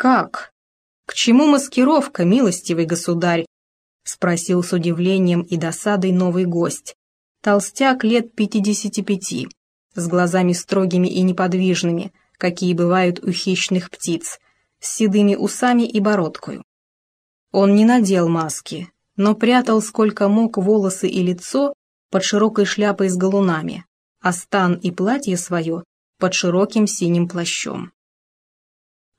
«Как? К чему маскировка, милостивый государь?» — спросил с удивлением и досадой новый гость. Толстяк лет пятидесяти пяти, с глазами строгими и неподвижными, какие бывают у хищных птиц, с седыми усами и бородкою. Он не надел маски, но прятал сколько мог волосы и лицо под широкой шляпой с галунами, а стан и платье свое под широким синим плащом.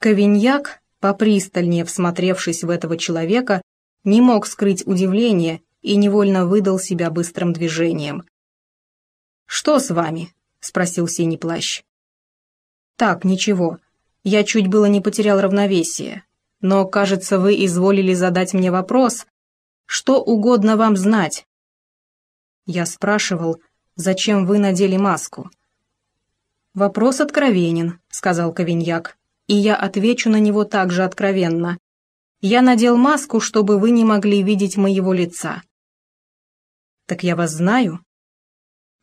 Ковиньяк, попристальнее всмотревшись в этого человека, не мог скрыть удивление и невольно выдал себя быстрым движением. «Что с вами?» — спросил синий плащ. «Так, ничего. Я чуть было не потерял равновесие. Но, кажется, вы изволили задать мне вопрос. Что угодно вам знать?» Я спрашивал, зачем вы надели маску. «Вопрос откровенен», — сказал Ковиньяк, «и я отвечу на него также откровенно. Я надел маску, чтобы вы не могли видеть моего лица». «Так я вас знаю?»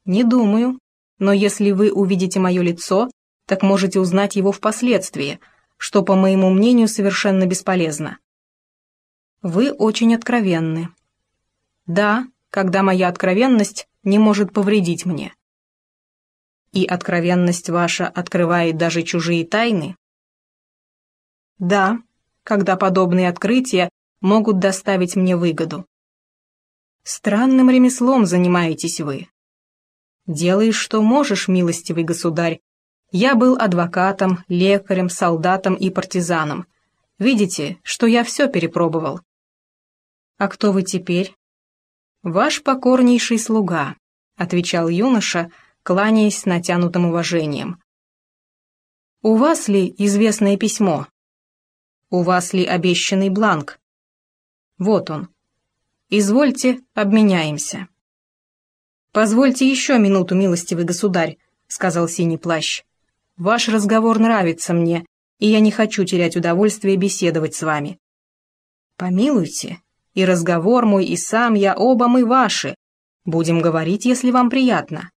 «Не думаю, но если вы увидите мое лицо, так можете узнать его впоследствии, что, по моему мнению, совершенно бесполезно». «Вы очень откровенны». «Да, когда моя откровенность не может повредить мне» и откровенность ваша открывает даже чужие тайны? Да, когда подобные открытия могут доставить мне выгоду. Странным ремеслом занимаетесь вы. Делаешь, что можешь, милостивый государь. Я был адвокатом, лекарем, солдатом и партизаном. Видите, что я все перепробовал. А кто вы теперь? Ваш покорнейший слуга, отвечал юноша, кланяясь с натянутым уважением. «У вас ли известное письмо? У вас ли обещанный бланк? Вот он. Извольте, обменяемся». «Позвольте еще минуту, милостивый государь», — сказал синий плащ. «Ваш разговор нравится мне, и я не хочу терять удовольствие беседовать с вами». «Помилуйте, и разговор мой, и сам я, оба мы ваши. Будем говорить, если вам приятно».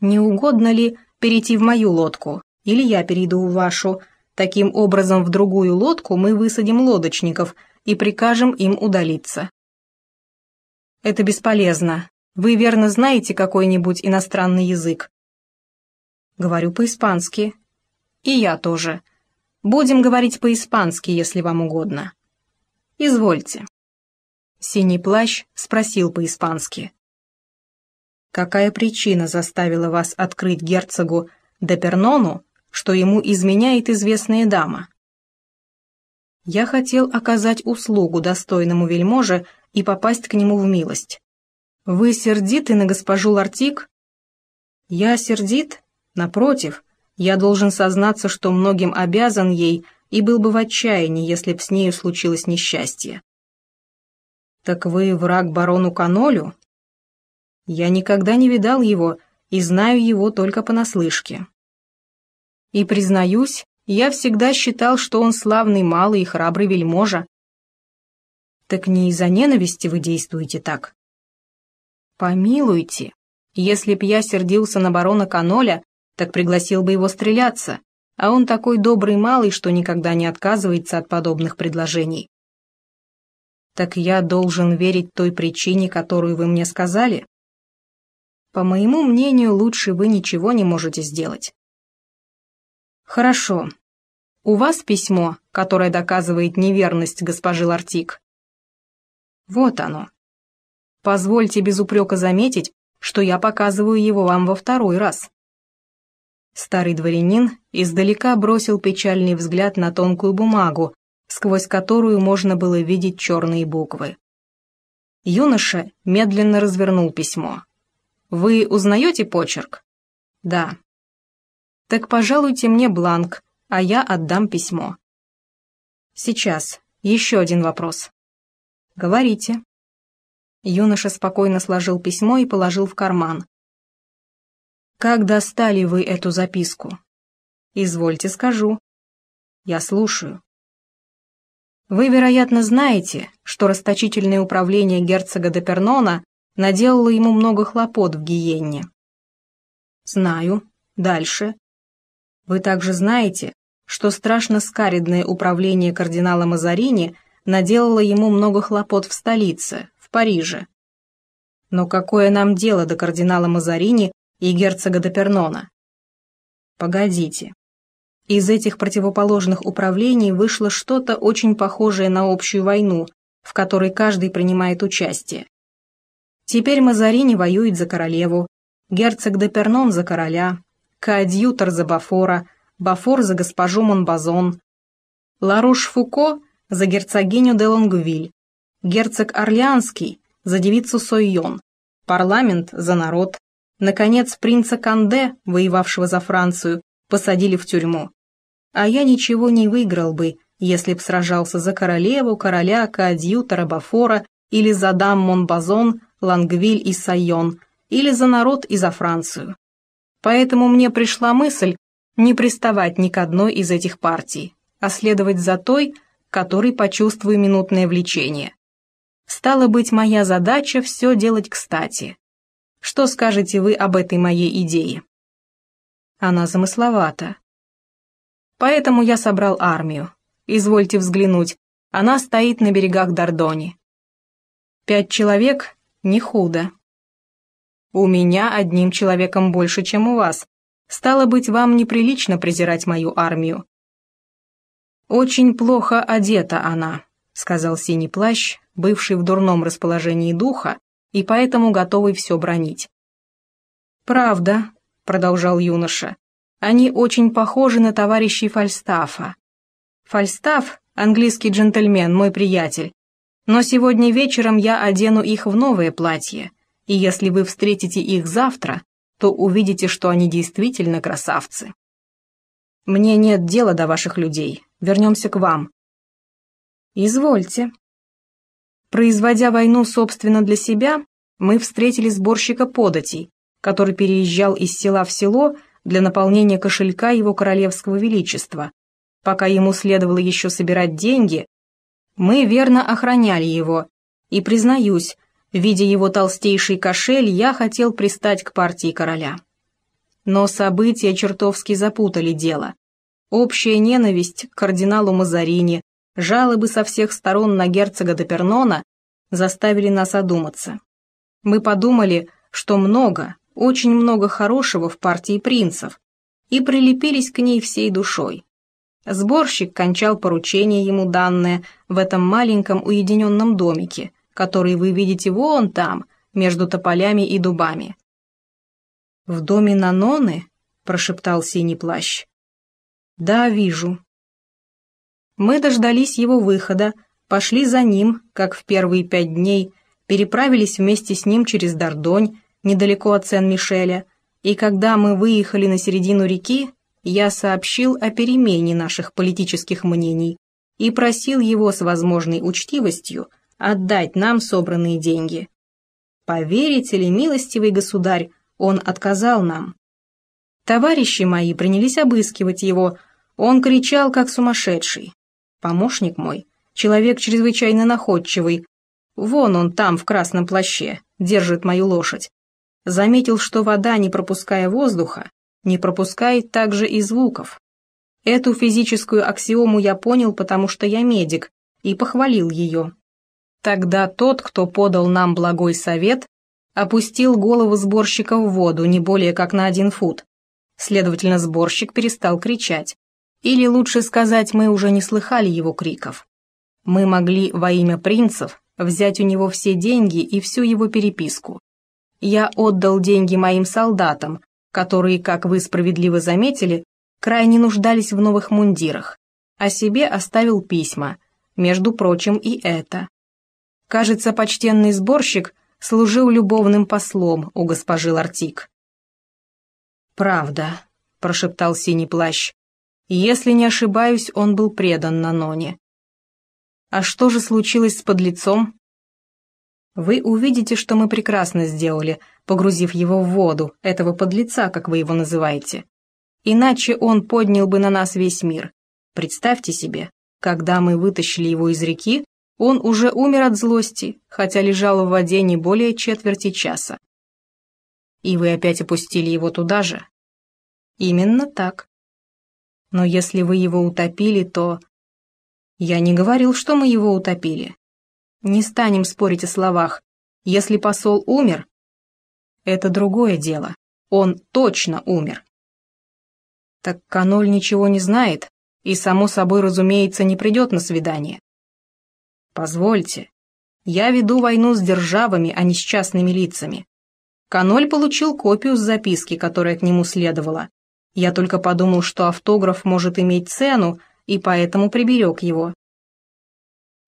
Не угодно ли перейти в мою лодку, или я перейду в вашу? Таким образом, в другую лодку мы высадим лодочников и прикажем им удалиться. Это бесполезно. Вы верно знаете какой-нибудь иностранный язык? Говорю по-испански. И я тоже. Будем говорить по-испански, если вам угодно. Извольте. Синий плащ спросил по-испански. Какая причина заставила вас открыть герцогу Депернону, что ему изменяет известная дама? Я хотел оказать услугу достойному вельможе и попасть к нему в милость. Вы сердиты на госпожу Лартик? Я сердит? Напротив, я должен сознаться, что многим обязан ей и был бы в отчаянии, если б с нею случилось несчастье. Так вы враг барону Канолю? Я никогда не видал его и знаю его только понаслышке. И, признаюсь, я всегда считал, что он славный малый и храбрый вельможа. Так не из-за ненависти вы действуете так? Помилуйте, если б я сердился на барона Каноля, так пригласил бы его стреляться, а он такой добрый малый, что никогда не отказывается от подобных предложений. Так я должен верить той причине, которую вы мне сказали? По моему мнению, лучше вы ничего не можете сделать. Хорошо. У вас письмо, которое доказывает неверность госпожи Лартик? Вот оно. Позвольте без упрека заметить, что я показываю его вам во второй раз. Старый дворянин издалека бросил печальный взгляд на тонкую бумагу, сквозь которую можно было видеть черные буквы. Юноша медленно развернул письмо. Вы узнаете почерк? Да. Так пожалуйте мне бланк, а я отдам письмо. Сейчас. Еще один вопрос. Говорите. Юноша спокойно сложил письмо и положил в карман. Как достали вы эту записку? Извольте скажу. Я слушаю. Вы, вероятно, знаете, что расточительное управление герцога де Пернона наделала ему много хлопот в гиенне. Знаю. Дальше. Вы также знаете, что страшно скаридное управление кардинала Мазарини наделало ему много хлопот в столице, в Париже. Но какое нам дело до кардинала Мазарини и герцога де Пернона? Погодите. Из этих противоположных управлений вышло что-то очень похожее на общую войну, в которой каждый принимает участие. Теперь Мазарини воюет за королеву, герцог де Пернон за короля, коадьютор за Бафора, Бафор за госпожу Монбазон, Ларуш-Фуко за герцогиню де Лонгвиль, герцог Орлеанский за девицу Сойон, парламент за народ, наконец принца Канде, воевавшего за Францию, посадили в тюрьму. А я ничего не выиграл бы, если б сражался за королеву, короля, коадьютора, Бафора или за дам Монбазон, Лангвиль и Сайон, или за народ и за Францию. Поэтому мне пришла мысль не приставать ни к одной из этих партий, а следовать за той, которой почувствую минутное влечение. Стало быть, моя задача все делать кстати. Что скажете вы об этой моей идее? Она замысловата. Поэтому я собрал армию. Извольте взглянуть, она стоит на берегах Дордони. Пять человек — не худо. У меня одним человеком больше, чем у вас. Стало быть, вам неприлично презирать мою армию. Очень плохо одета она, сказал синий плащ, бывший в дурном расположении духа и поэтому готовый все бронить. Правда, продолжал юноша, они очень похожи на товарищей Фальстафа. Фальстаф — английский джентльмен, мой приятель. Но сегодня вечером я одену их в новое платье, и если вы встретите их завтра, то увидите, что они действительно красавцы. Мне нет дела до ваших людей, вернемся к вам. Извольте. Производя войну собственно для себя, мы встретили сборщика податей, который переезжал из села в село для наполнения кошелька его королевского величества. Пока ему следовало еще собирать деньги, мы верно охраняли его, и, признаюсь, видя его толстейший кошель, я хотел пристать к партии короля. Но события чертовски запутали дело. Общая ненависть к кардиналу Мазарини, жалобы со всех сторон на герцога де Пернона заставили нас одуматься. Мы подумали, что много, очень много хорошего в партии принцев, и прилепились к ней всей душой. Сборщик кончал поручение ему данное в этом маленьком уединенном домике, который вы видите вон там, между тополями и дубами. «В доме Наноны?» — прошептал синий плащ. «Да, вижу». Мы дождались его выхода, пошли за ним, как в первые пять дней, переправились вместе с ним через Дордонь, недалеко от Сен-Мишеля, и когда мы выехали на середину реки, я сообщил о перемене наших политических мнений и просил его с возможной учтивостью отдать нам собранные деньги. Поверите ли, милостивый государь, он отказал нам. Товарищи мои принялись обыскивать его, он кричал, как сумасшедший. Помощник мой, человек чрезвычайно находчивый, вон он там в красном плаще, держит мою лошадь заметил, что вода, не пропуская воздуха, не пропускает также и звуков. Эту физическую аксиому я понял, потому что я медик, и похвалил ее. Тогда тот, кто подал нам благой совет, опустил голову сборщика в воду не более как на один фут. Следовательно, сборщик перестал кричать. Или лучше сказать, мы уже не слыхали его криков. Мы могли во имя принцев взять у него все деньги и всю его переписку. Я отдал деньги моим солдатам, которые, как вы справедливо заметили, крайне нуждались в новых мундирах, а себе оставил письма, между прочим и это. Кажется, почтенный сборщик служил любовным послом у госпожи Лартик. «Правда», — прошептал синий плащ. «Если не ошибаюсь, он был предан Наноне». «А что же случилось с подлецом?» Вы увидите, что мы прекрасно сделали, погрузив его в воду, этого подлеца, как вы его называете. Иначе он поднял бы на нас весь мир. Представьте себе, когда мы вытащили его из реки, он уже умер от злости, хотя лежал в воде не более четверти часа. И вы опять опустили его туда же? Именно так. Но если вы его утопили, то... Я не говорил, что мы его утопили. Не станем спорить о словах. Если посол умер, это другое дело. Он точно умер. Так Каноль ничего не знает и, само собой, разумеется, не придет на свидание. Позвольте, я веду войну с державами, а не с частными лицами. Каноль получил копию с записки, которая к нему следовала. Я только подумал, что автограф может иметь цену, и поэтому приберег его.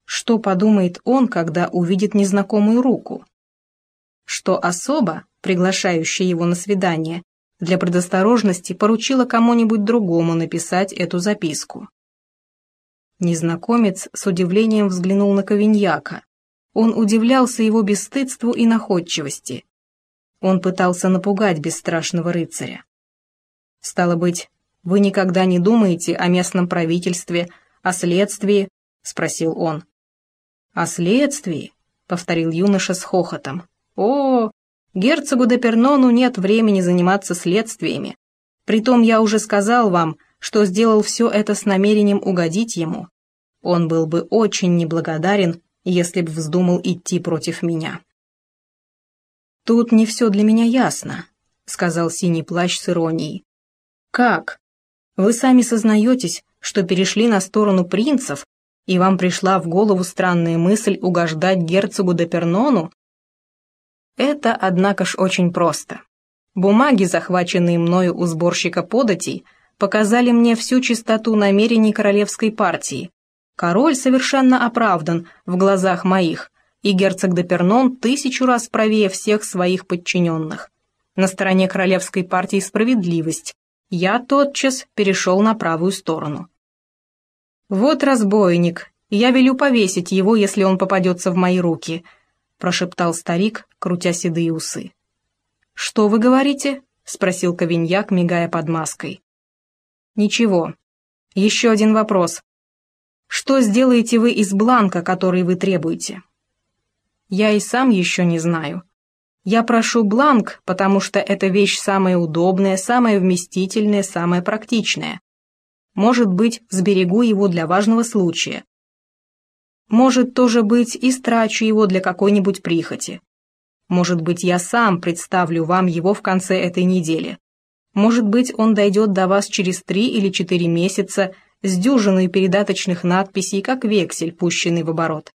Что подумает он, когда увидит незнакомую руку? Что особо, приглашающая его на свидание, для предосторожности поручила кому-нибудь другому написать эту записку. Незнакомец с удивлением взглянул на Ковиньяка. Он удивлялся его бесстыдству и находчивости. Он пытался напугать бесстрашного рыцаря. «Стало быть, вы никогда не думаете о местном правительстве, о следствии?» — спросил он. «О следствии?» — повторил юноша с хохотом. «О, герцогу де Пернону нет времени заниматься следствиями. Притом я уже сказал вам, что сделал все это с намерением угодить ему. Он был бы очень неблагодарен, если бы вздумал идти против меня». «Тут не все для меня ясно», — сказал синий плащ с иронией. «Как? Вы сами сознаетесь, что перешли на сторону принцев, и вам пришла в голову странная мысль угождать герцогу де Пернону? Это, однако ж, очень просто. Бумаги, захваченные мною у сборщика податей, показали мне всю чистоту намерений королевской партии. Король совершенно оправдан в глазах моих, и герцог де Пернон тысячу раз правее всех своих подчиненных. На стороне королевской партии справедливость. Я тотчас перешел на правую сторону. «Вот разбойник, я велю повесить его, если он попадется в мои руки», прошептал старик, крутя седые усы. «Что вы говорите?» — спросил Ковиньяк, мигая под маской. «Ничего. Еще один вопрос. Что сделаете вы из бланка, который вы требуете?» «Я и сам еще не знаю. Я прошу бланк, потому что эта вещь самая удобная, самая вместительная, самая практичная. Может быть, сберегу его для важного случая. Может тоже быть, и страчу его для какой-нибудь прихоти. Может быть, я сам представлю вам его в конце этой недели. Может быть, он дойдет до вас через три или четыре месяца с дюжиной передаточных надписей, как вексель, пущенный в оборот.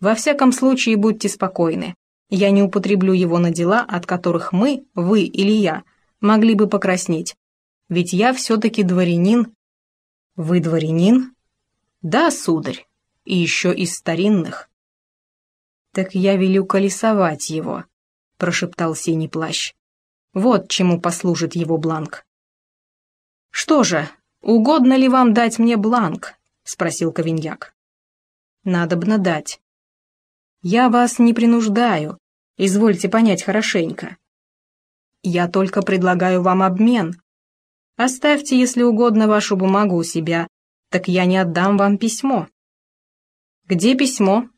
Во всяком случае, будьте спокойны. Я не употреблю его на дела, от которых мы, вы или я, могли бы покраснеть. Ведь я все-таки дворянин. Вы дворянин? Да, сударь, и еще из старинных. Так я велю колесовать его, прошептал синий плащ. Вот чему послужит его бланк. Что же, угодно ли вам дать мне бланк? спросил Ковиньяк. Надобно дать. Я вас не принуждаю, Извольте понять хорошенько. Я только предлагаю вам обмен. Оставьте, если угодно, вашу бумагу у себя, так я не отдам вам письмо. Где письмо?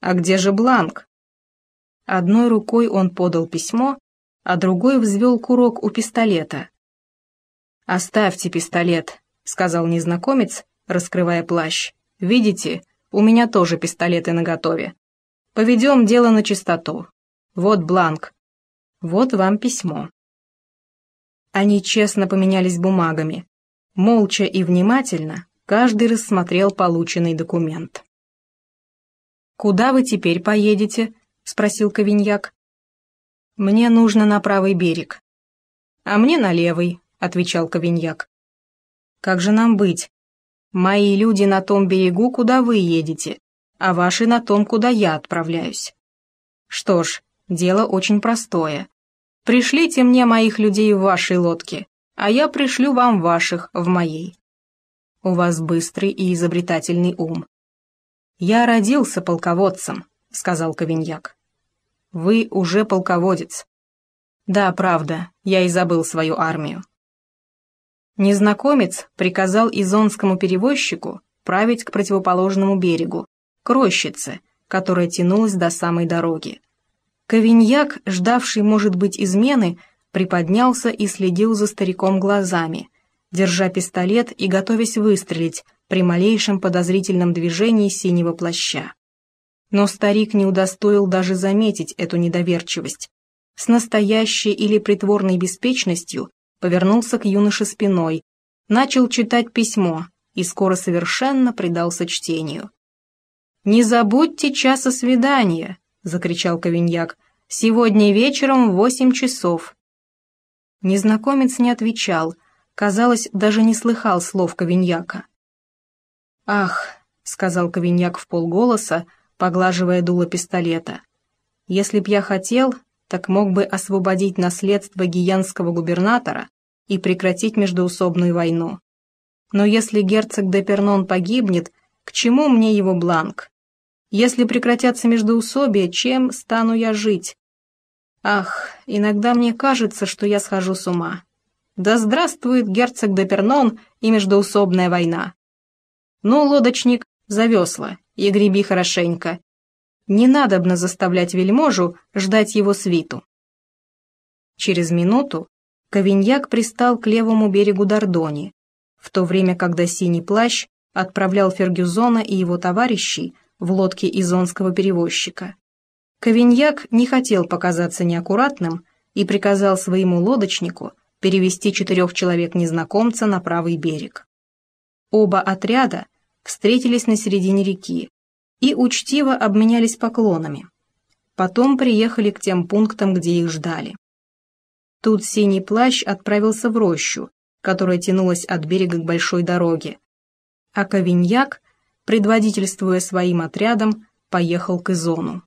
А где же бланк? Одной рукой он подал письмо, а другой взвел курок у пистолета. «Оставьте пистолет», — сказал незнакомец, раскрывая плащ. «Видите, у меня тоже пистолеты наготове. Поведем дело на чистоту. Вот бланк. Вот вам письмо. Они честно поменялись бумагами. Молча и внимательно каждый рассмотрел полученный документ. «Куда вы теперь поедете?» — спросил Ковиньяк. «Мне нужно на правый берег». «А мне на левый», — отвечал Ковиньяк. «Как же нам быть? Мои люди на том берегу, куда вы едете, а ваши на том, куда я отправляюсь. Что ж, Дело очень простое. Пришлите мне моих людей в вашей лодке, а я пришлю вам ваших в моей. У вас быстрый и изобретательный ум. Я родился полководцем, сказал Ковиньяк. Вы уже полководец. Да, правда, я и забыл свою армию. Незнакомец приказал изонскому перевозчику править к противоположному берегу, к рощице, которая тянулась до самой дороги. Ковиньяк, ждавший, может быть, измены, приподнялся и следил за стариком глазами. держа пистолет и готовясь выстрелить при малейшем подозрительном движении синего плаща. Но старик не удостоил даже заметить эту недоверчивость. С настоящей или притворной беспечностью повернулся к юноше спиной, начал читать письмо и скоро совершенно предался чтению. «Не забудьте часа свидания!» — закричал Ковиньяк. «Сегодня вечером в восемь часов». Незнакомец не отвечал, казалось, даже не слыхал слов Ковиньяка. «Ах!» — сказал Ковиньяк в полголоса, поглаживая дуло пистолета. «Если б я хотел, так мог бы освободить наследство гиянского губернатора и прекратить междоусобную войну. Но если герцог де Пернон погибнет, к чему мне его бланк? Если прекратятся междоусобия, чем стану я жить? Ах, иногда мне кажется, что я схожу с ума. Да здравствует герцог де Пернон и междоусобная война. Ну, лодочник, за весла и греби хорошенько. Не надобно заставлять вельможу ждать его свиту. Через минуту Ковиньяк пристал к левому берегу Дордони, в то время, когда синий плащ отправлял Фергюзона и его товарищей в лодке изонского перевозчика. Ковиньяк не хотел показаться неаккуратным и приказал своему лодочнику перевести четырех человек-незнакомца на правый берег. Оба отряда встретились на середине реки и учтиво обменялись поклонами. Потом приехали к тем пунктам, где их ждали. Тут синий плащ отправился в рощу, которая тянулась от берега к большой дороге, а Ковиньяк предводительствуя своим отрядом, поехал к Изону.